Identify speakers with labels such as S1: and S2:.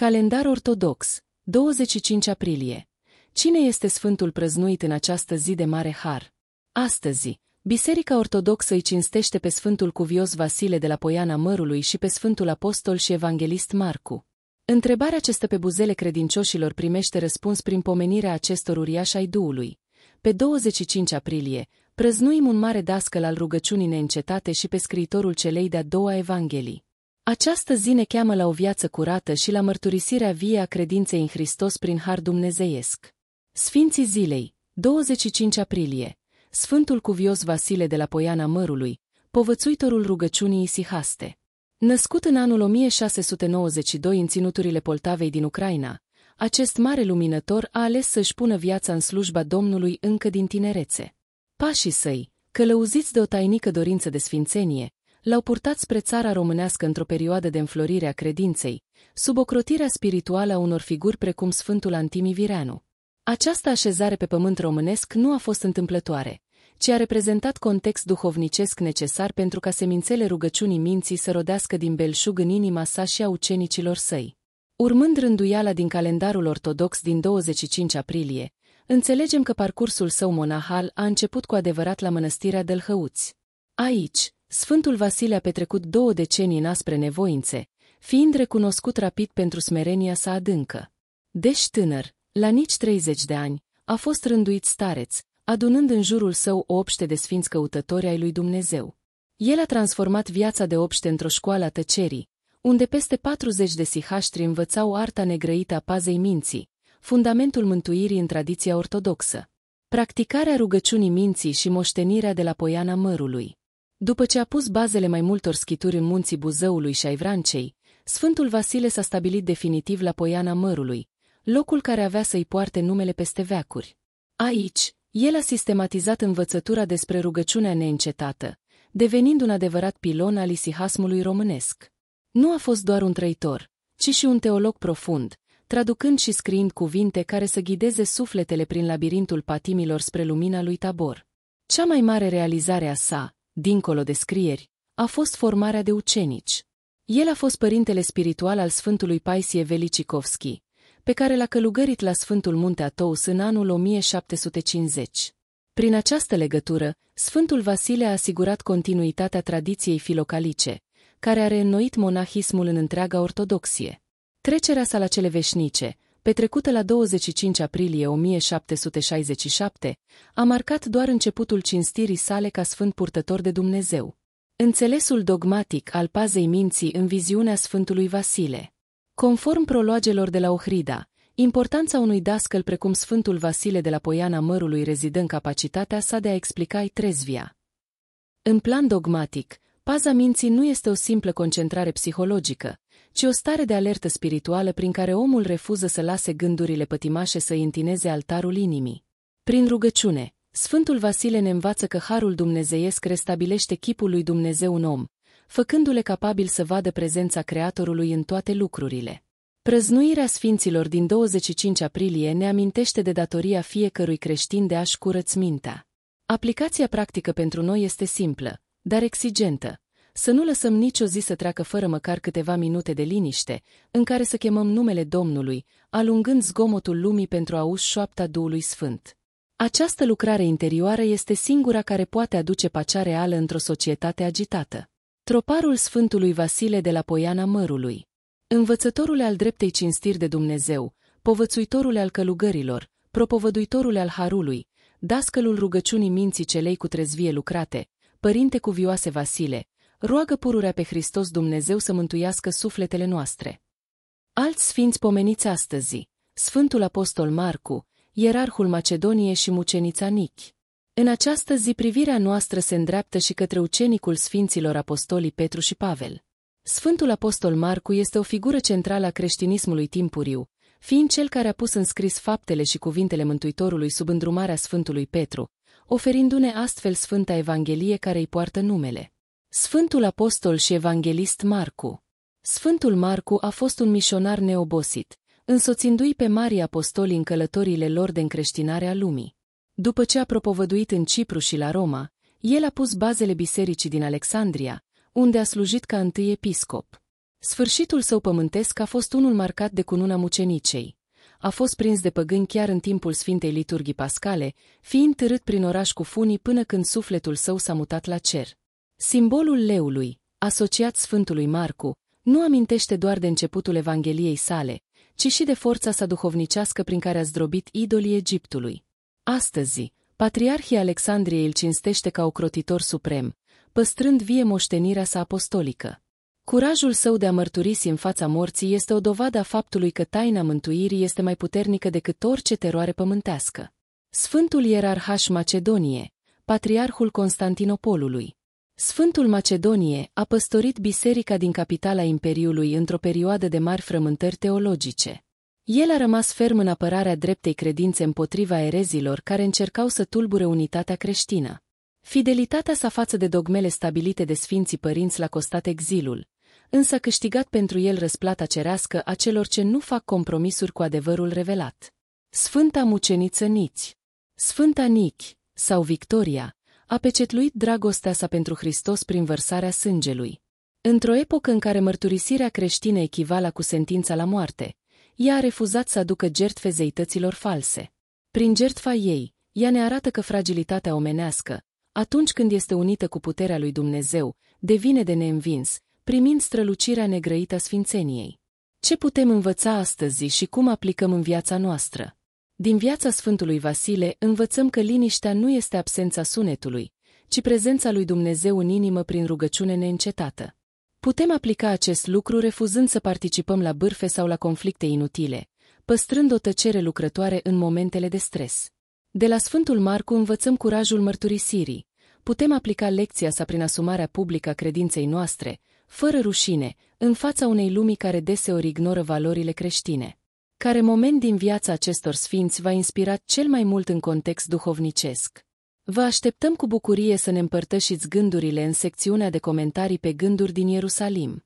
S1: Calendar ortodox, 25 aprilie. Cine este Sfântul prăznuit în această zi de mare har? Astăzi, Biserica Ortodoxă îi cinstește pe Sfântul Cuvios Vasile de la Poiana Mărului și pe Sfântul Apostol și Evanghelist Marcu. Întrebarea ce stă pe buzele credincioșilor primește răspuns prin pomenirea acestor uriași ai Duhului. Pe 25 aprilie, prăznuim un mare dascăl al rugăciunii neîncetate și pe scriitorul celei de-a doua Evanghelii. Această zi ne cheamă la o viață curată și la mărturisirea vie a credinței în Hristos prin har dumnezeiesc. Sfinții zilei, 25 aprilie, Sfântul Cuvios Vasile de la Poiana Mărului, povățuitorul rugăciunii Isihaste. Născut în anul 1692 în ținuturile Poltavei din Ucraina, acest mare luminător a ales să-și pună viața în slujba Domnului încă din tinerețe. Pașii săi, călăuziți de o tainică dorință de sfințenie, l-au purtat spre țara românească într-o perioadă de înflorire a credinței, sub ocrotirea spirituală a unor figuri precum Sfântul Antimi Vireanu. Această așezare pe pământ românesc nu a fost întâmplătoare, ci a reprezentat context duhovnicesc necesar pentru ca semințele rugăciunii minții să rodească din belșug în inima sa și a ucenicilor săi. Urmând rânduiala din calendarul ortodox din 25 aprilie, înțelegem că parcursul său monahal a început cu adevărat la mănăstirea Dălhăuți. Aici, Sfântul Vasile a petrecut două decenii în aspre nevoințe, fiind recunoscut rapid pentru smerenia sa adâncă. Deși tânăr, la nici 30 de ani, a fost rânduit stareț, adunând în jurul său o obște de sfinți căutători ai lui Dumnezeu. El a transformat viața de obște într-o școală a tăcerii, unde peste 40 de sihaștri învățau arta negrăită a pazei minții, fundamentul mântuirii în tradiția ortodoxă. Practicarea rugăciunii minții și moștenirea de la Poiana Mărului. După ce a pus bazele mai multor schituri în munții Buzăului și ai Vrancei, Sfântul Vasile s-a stabilit definitiv la Poiana Mărului, locul care avea să-i poarte numele peste veacuri. Aici, el a sistematizat învățătura despre rugăciunea neîncetată, devenind un adevărat pilon al isihasmului românesc. Nu a fost doar un trăitor, ci și un teolog profund, traducând și scriind cuvinte care să ghideze sufletele prin labirintul patimilor spre lumina lui Tabor. Cea mai mare realizare a sa, dincolo de scrieri, a fost formarea de ucenici. El a fost părintele spiritual al Sfântului Paisie Velicikovski, pe care l-a călugărit la Sfântul Munte Atous în anul 1750. Prin această legătură, Sfântul Vasile a asigurat continuitatea tradiției filocalice, care a reînnoit monahismul în întreaga ortodoxie. Trecerea sa la cele veșnice, petrecută la 25 aprilie 1767, a marcat doar începutul cinstirii sale ca sfânt purtător de Dumnezeu. Înțelesul dogmatic al pazei minții în viziunea Sfântului Vasile. Conform proloagelor de la Ohrida, importanța unui dascăl precum Sfântul Vasile de la Poiana Mărului rezidă în capacitatea sa de a explica trezvia. În plan dogmatic, paza minții nu este o simplă concentrare psihologică, ci o stare de alertă spirituală prin care omul refuză să lase gândurile pătimașe să întineze altarul inimii. Prin rugăciune, Sfântul Vasile ne învață că harul dumnezeiesc restabilește chipul lui Dumnezeu în om, făcându-le capabil să vadă prezența Creatorului în toate lucrurile. Prăznuirea Sfinților din 25 aprilie ne amintește de datoria fiecărui creștin de a-și curăți mintea. Aplicația practică pentru noi este simplă, dar exigentă. Să nu lăsăm nicio zi să treacă fără măcar câteva minute de liniște, în care să chemăm numele Domnului, alungând zgomotul lumii pentru a auzi șoapta Duhului Sfânt. Această lucrare interioară este singura care poate aduce pacea reală într-o societate agitată. Troparul Sfântului Vasile de la Poiana Mărului Învățătorule al dreptei cinstiri de Dumnezeu, povățuitorule al călugărilor, propovăduitorule al Harului, dascălul rugăciunii minții celei cu trezvie lucrate, părinte cuvioase Vasile, roagă pururea pe Hristos Dumnezeu să mântuiască sufletele noastre. Alți sfinți pomeniți astăzi, Sfântul Apostol Marcu, Ierarhul Macedoniei și Mucenița Nichi. În această zi privirea noastră se îndreaptă și către ucenicul Sfinților Apostolii Petru și Pavel. Sfântul Apostol Marcu este o figură centrală a creștinismului timpuriu, fiind cel care a pus în scris faptele și cuvintele Mântuitorului sub îndrumarea Sfântului Petru, oferindu-ne astfel Sfânta Evanghelie care îi poartă numele. Sfântul Apostol și Evanghelist Marcu Sfântul Marcu a fost un mișonar neobosit, însoțindu-i pe mari apostoli în călătoriile lor de încreștinare a lumii. După ce a propovăduit în Cipru și la Roma, el a pus bazele bisericii din Alexandria, unde a slujit ca întâi episcop. Sfârșitul său pământesc a fost unul marcat de cununa mucenicei. A fost prins de păgâni chiar în timpul Sfintei Liturghii Pascale, fiind târât prin oraș cu funii până când sufletul său s-a mutat la cer. Simbolul leului, asociat Sfântului Marcu, nu amintește doar de începutul Evangheliei sale, ci și de forța sa duhovnicească prin care a zdrobit idolii Egiptului. Astăzi, Patriarhii Alexandriei îl cinstește ca ocrotitor suprem, păstrând vie moștenirea sa apostolică. Curajul său de a mărturisi în fața morții este o dovadă a faptului că taina mântuirii este mai puternică decât orice teroare pământească. Sfântul Ierarhaș Macedonie, Patriarhul Constantinopolului, Sfântul Macedonie a păstorit biserica din capitala Imperiului într-o perioadă de mari frământări teologice. El a rămas ferm în apărarea dreptei credințe împotriva erezilor care încercau să tulbure unitatea creștină. Fidelitatea sa față de dogmele stabilite de Sfinții Părinți l-a costat exilul, însă a câștigat pentru el răsplata cerească a celor ce nu fac compromisuri cu adevărul revelat. Sfânta muceniță Niți Sfânta Nichi, sau Victoria, a pecetluit dragostea sa pentru Hristos prin vărsarea sângelui. Într-o epocă în care mărturisirea creștină echivala cu sentința la moarte, ea a refuzat să aducă jertfe zeităților false. Prin jertfa ei, ea ne arată că fragilitatea omenească, atunci când este unită cu puterea lui Dumnezeu, devine de neînvins, primind strălucirea negrăită a sfințeniei. Ce putem învăța astăzi și cum aplicăm în viața noastră? Din viața Sfântului Vasile învățăm că liniștea nu este absența sunetului, ci prezența lui Dumnezeu în inimă prin rugăciune neîncetată. Putem aplica acest lucru refuzând să participăm la bârfe sau la conflicte inutile, păstrând o tăcere lucrătoare în momentele de stres. De la Sfântul Marcu învățăm curajul mărturisirii. Putem aplica lecția sa prin asumarea publică a credinței noastre, fără rușine, în fața unei lumii care deseori ignoră valorile creștine. Care moment din viața acestor sfinți va inspira cel mai mult în context duhovnicesc? Vă așteptăm cu bucurie să ne împărtășiți gândurile în secțiunea de comentarii pe gânduri din Ierusalim.